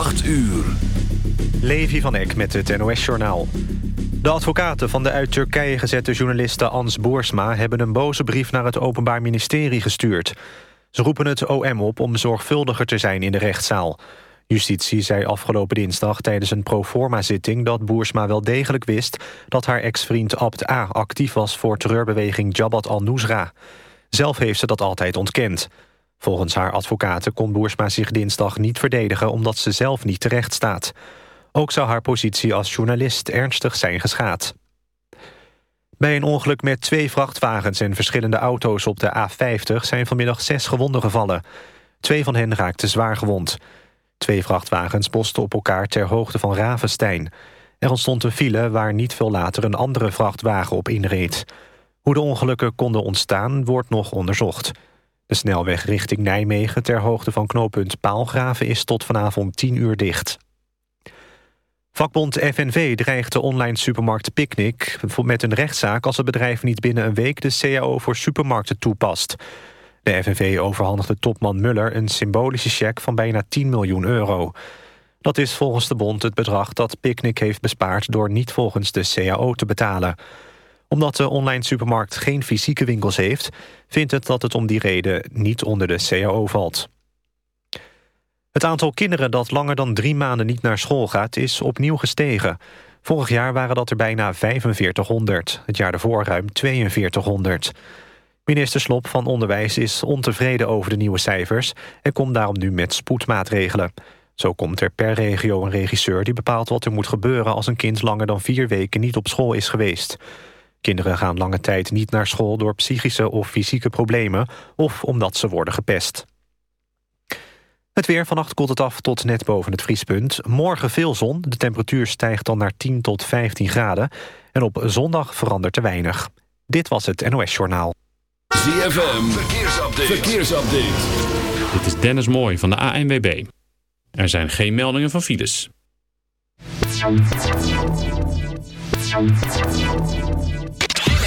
8 uur. Levi van Eck met het NOS-journaal. De advocaten van de uit Turkije gezette journaliste Ans Boersma... hebben een boze brief naar het Openbaar Ministerie gestuurd. Ze roepen het OM op om zorgvuldiger te zijn in de rechtszaal. Justitie zei afgelopen dinsdag tijdens een proforma-zitting... dat Boersma wel degelijk wist dat haar ex-vriend Abd A... actief was voor terreurbeweging Jabhat al-Nusra. Zelf heeft ze dat altijd ontkend. Volgens haar advocaten kon Boersma zich dinsdag niet verdedigen... omdat ze zelf niet terecht staat. Ook zou haar positie als journalist ernstig zijn geschaad. Bij een ongeluk met twee vrachtwagens en verschillende auto's op de A50... zijn vanmiddag zes gewonden gevallen. Twee van hen raakten zwaar gewond. Twee vrachtwagens bosten op elkaar ter hoogte van Ravenstein. Er ontstond een file waar niet veel later een andere vrachtwagen op inreed. Hoe de ongelukken konden ontstaan wordt nog onderzocht. De snelweg richting Nijmegen ter hoogte van knooppunt Paalgraven... is tot vanavond 10 uur dicht. Vakbond FNV dreigt de online supermarkt Picnic met een rechtszaak als het bedrijf niet binnen een week de CAO voor supermarkten toepast. De FNV overhandigde topman Muller een symbolische cheque van bijna 10 miljoen euro. Dat is volgens de bond het bedrag dat Picnic heeft bespaard door niet volgens de CAO te betalen. Omdat de online supermarkt geen fysieke winkels heeft, vindt het dat het om die reden niet onder de CAO valt. Het aantal kinderen dat langer dan drie maanden niet naar school gaat... is opnieuw gestegen. Vorig jaar waren dat er bijna 4500. Het jaar daarvoor ruim 4200. Minister Slop van Onderwijs is ontevreden over de nieuwe cijfers... en komt daarom nu met spoedmaatregelen. Zo komt er per regio een regisseur die bepaalt wat er moet gebeuren... als een kind langer dan vier weken niet op school is geweest. Kinderen gaan lange tijd niet naar school door psychische of fysieke problemen... of omdat ze worden gepest. Het weer, vannacht koelt het af tot net boven het vriespunt. Morgen veel zon, de temperatuur stijgt dan naar 10 tot 15 graden. En op zondag verandert er weinig. Dit was het NOS Journaal. ZFM, verkeersupdate. verkeersupdate. Dit is Dennis Mooij van de ANWB. Er zijn geen meldingen van files.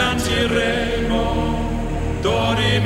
innalzi il regno d'ori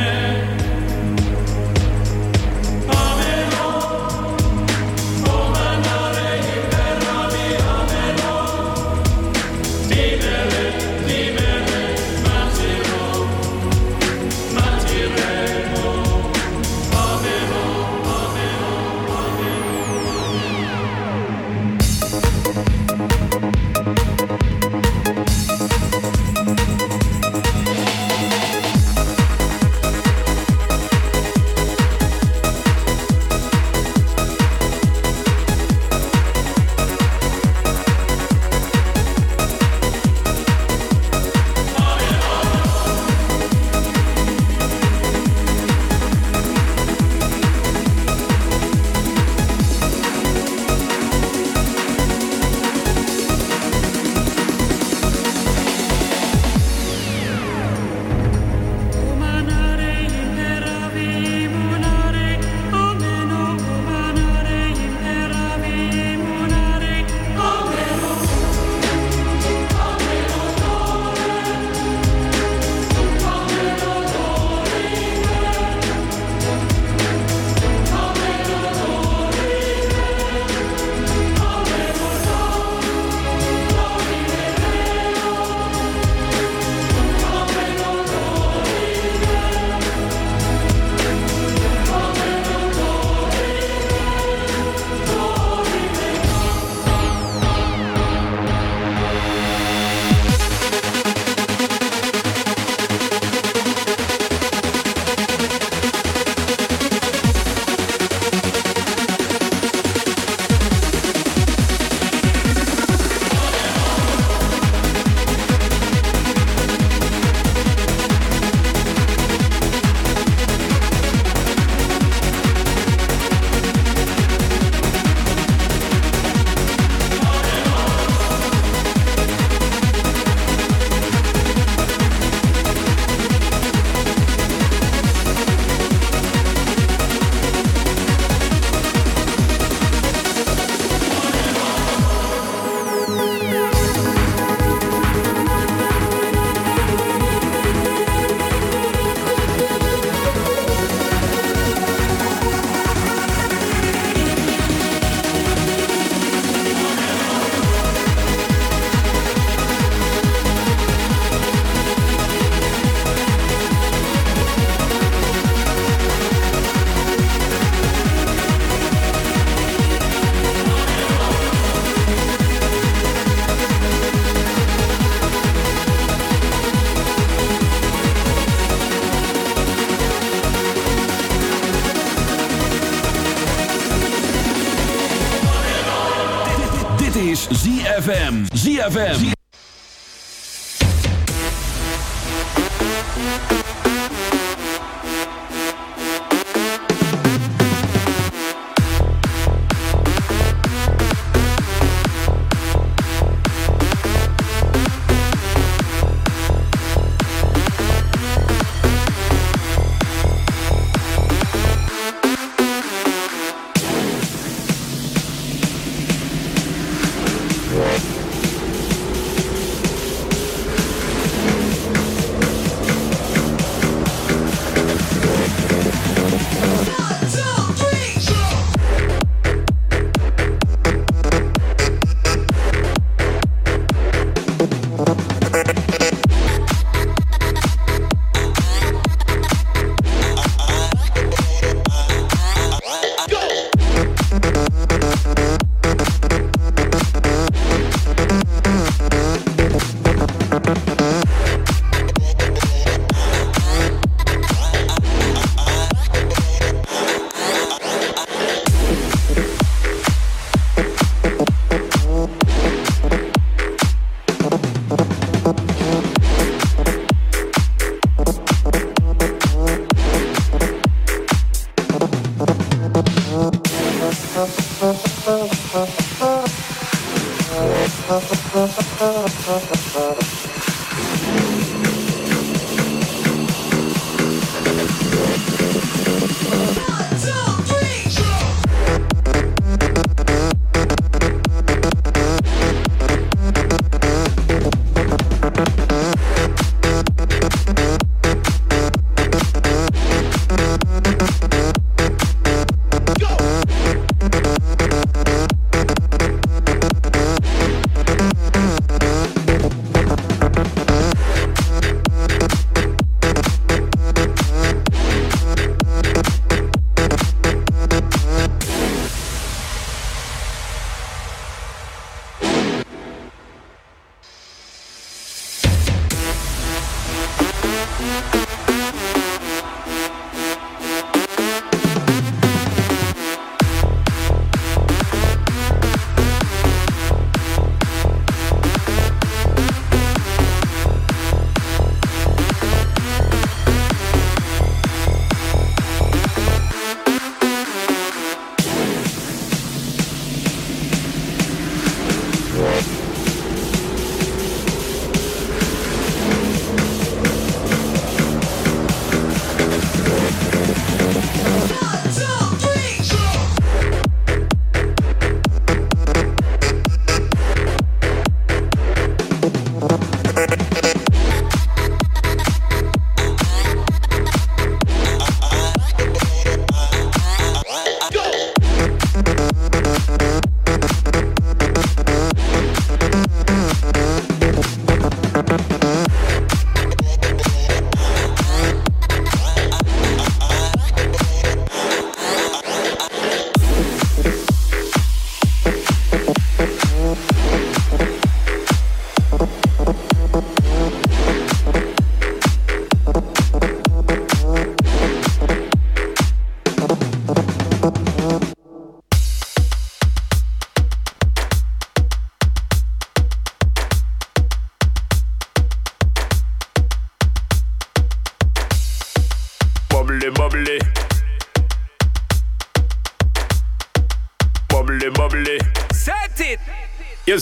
ZFM.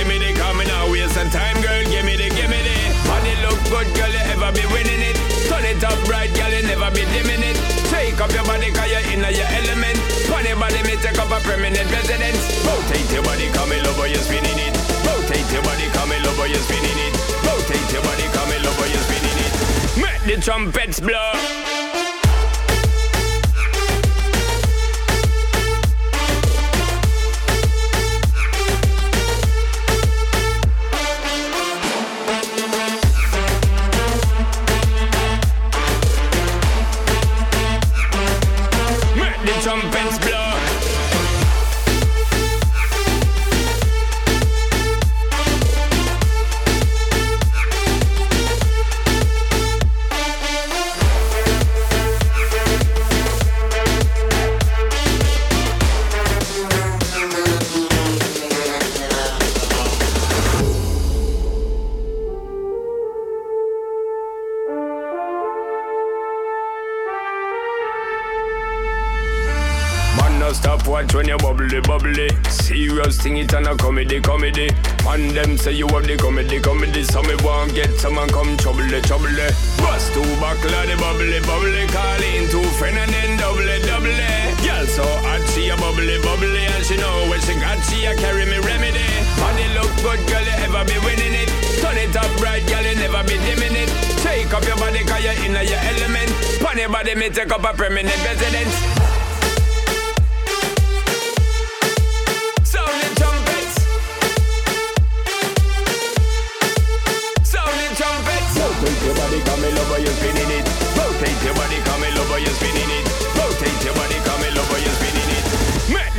Coming trumpets blow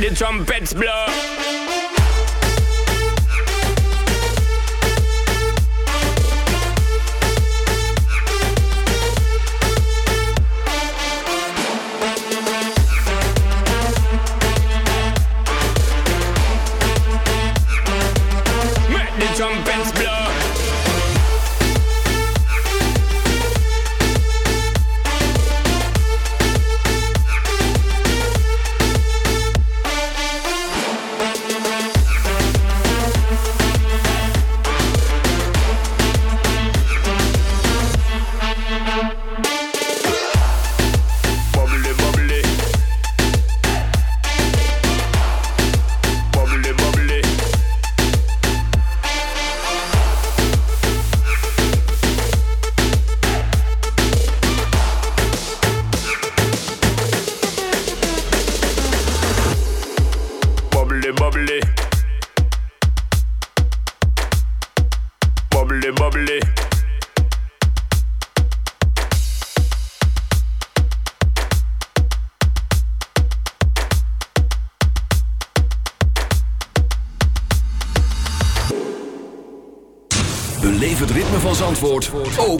the trumpets blow.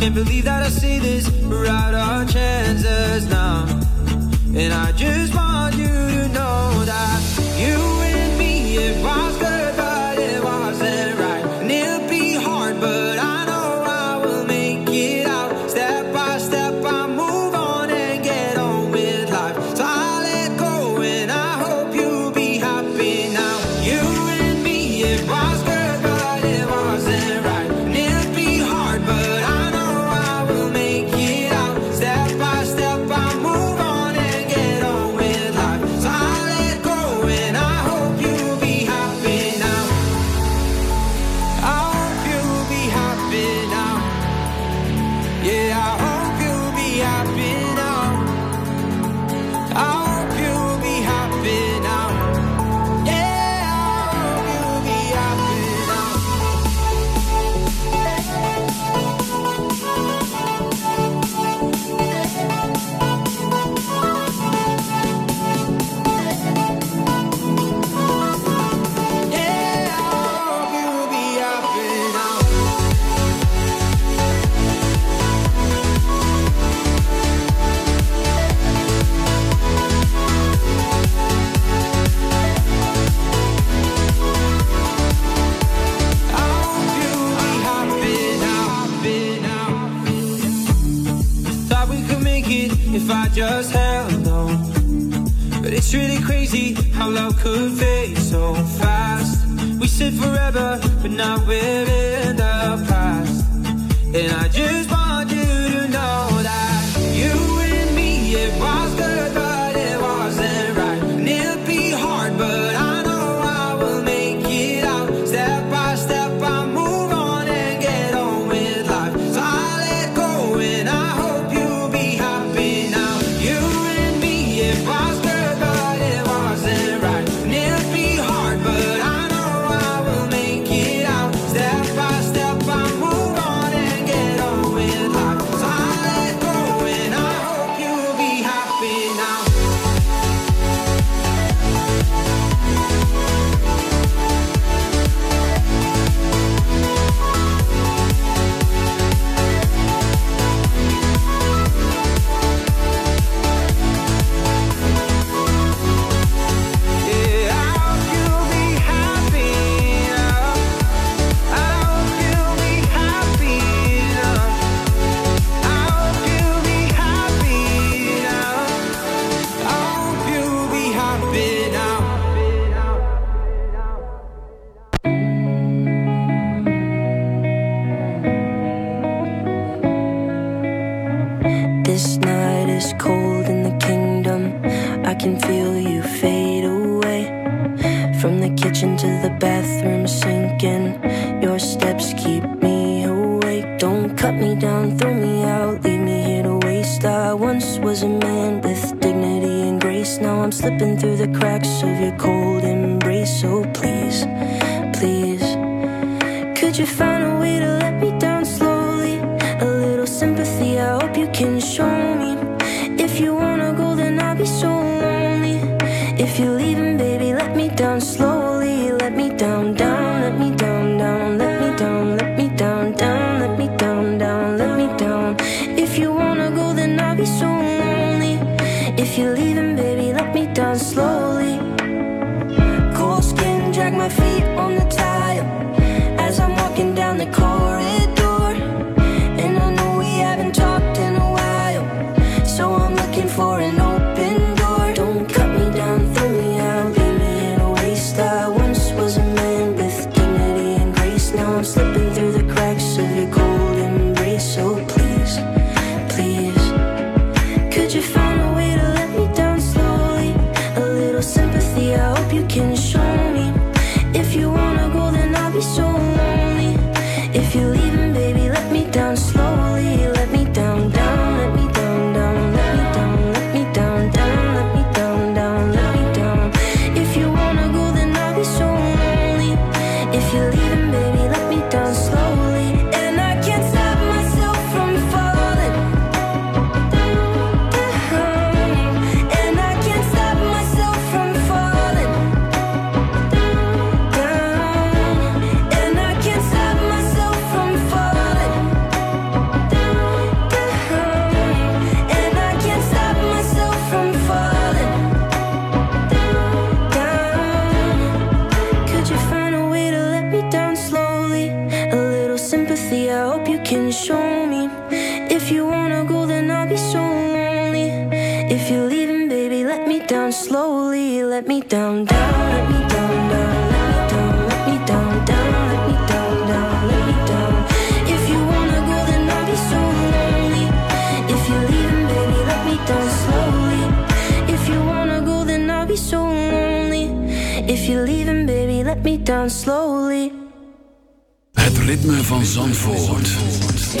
Can't believe that I see this. We're out our chances now. And I just want you It's really crazy how love could fade so fast. We said forever, but now we're. if you leave lonely. If you're leaving, baby, let me down slowly. Het ritme van Zandvoort. Zandvoort.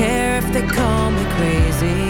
care if they call me crazy.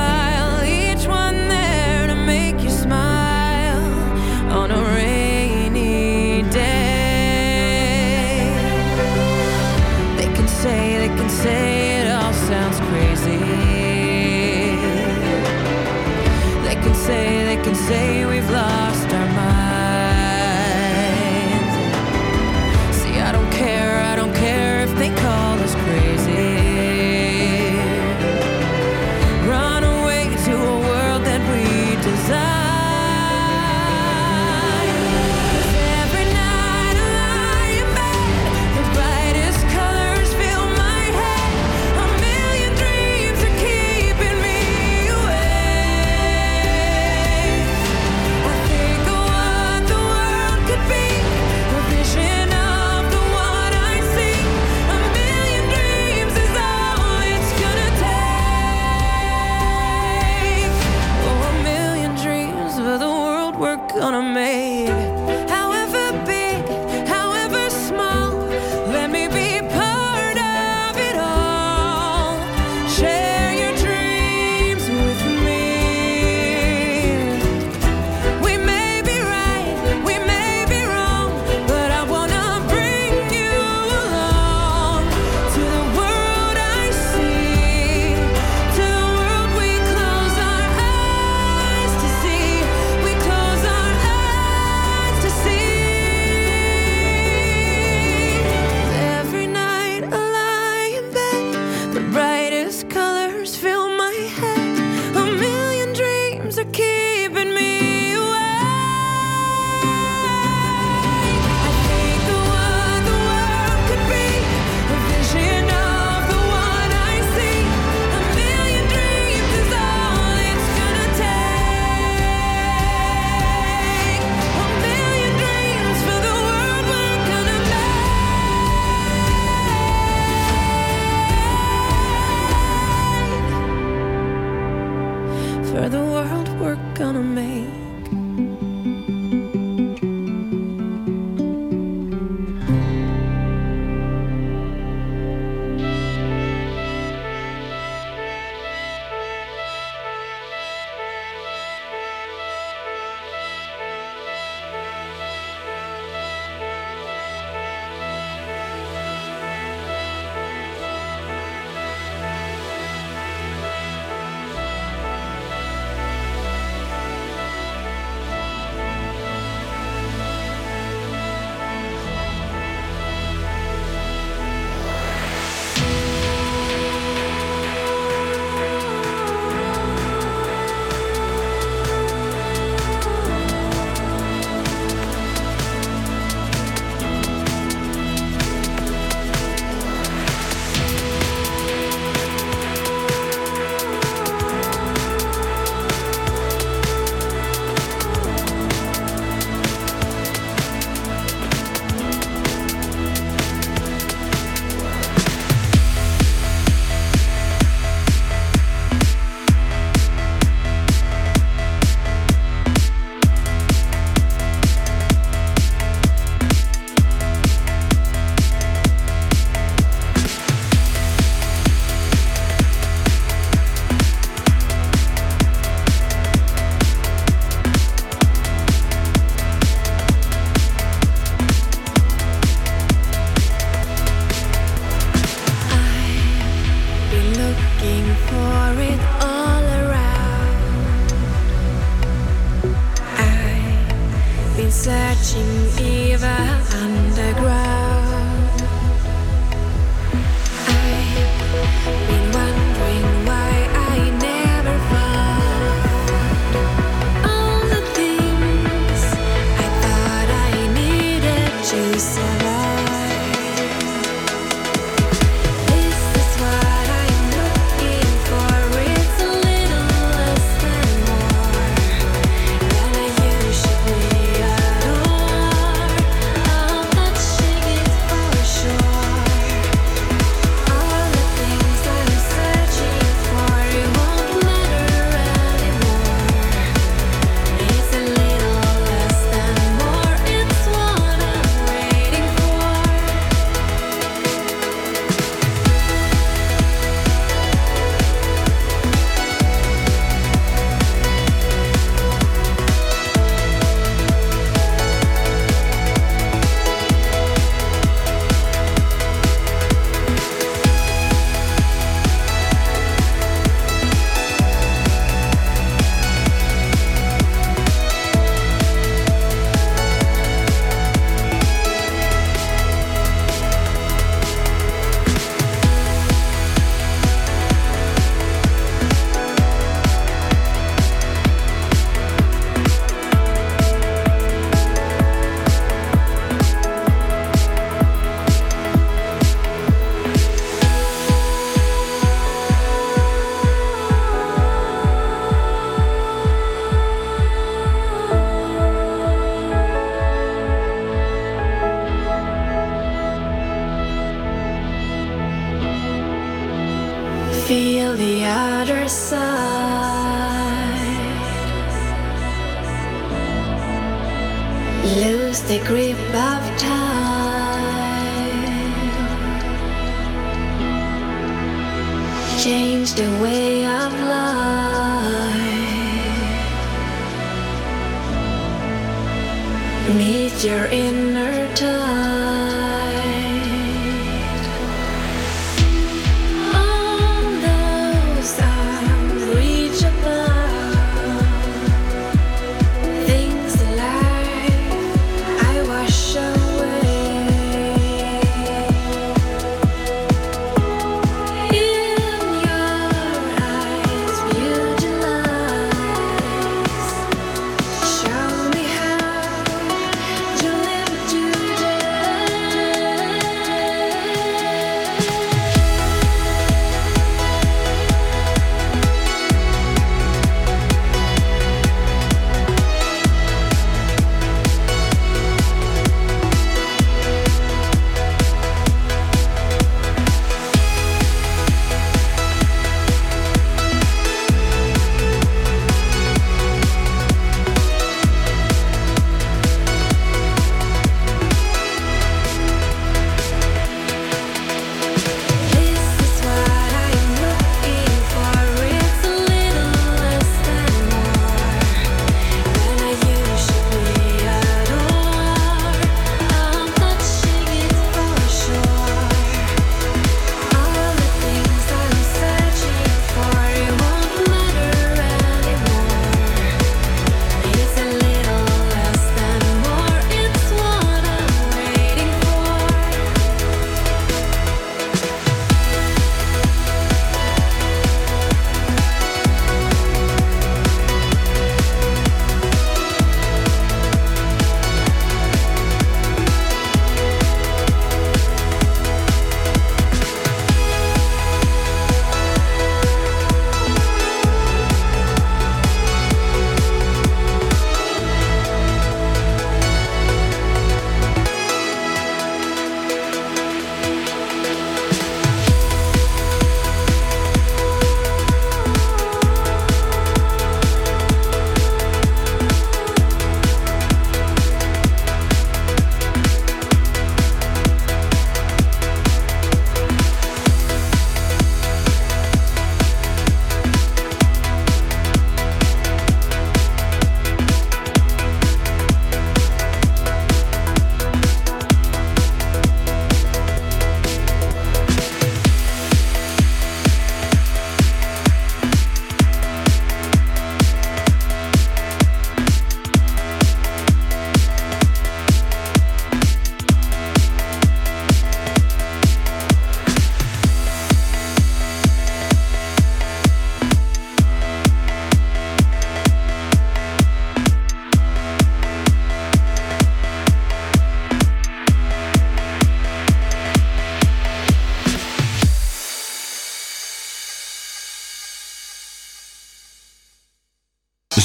say we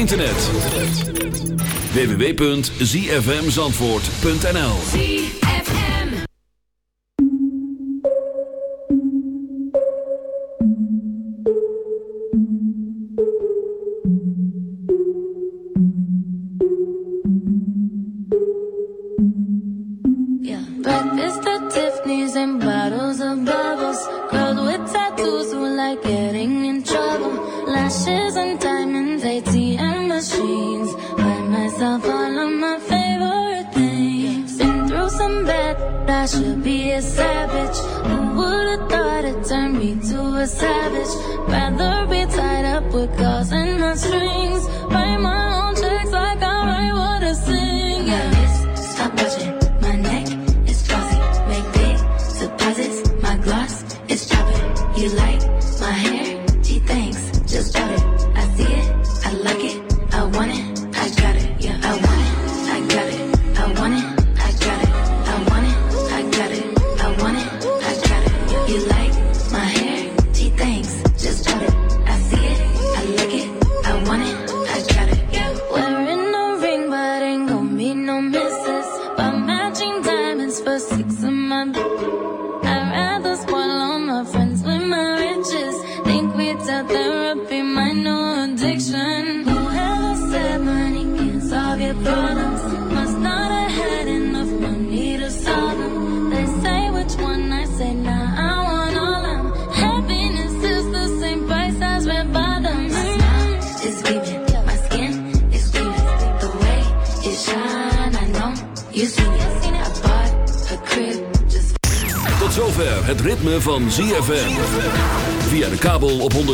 internet. www.zfmzandvoort.nl yeah. Tiffany's in bottles of bubbles Girls with who like getting in trouble Lashes and jeans. Buy myself all of my favorite things. Been through some bad, I should be a savage. Who would've thought it turned me to a savage? Rather be tied up with calls and my strings.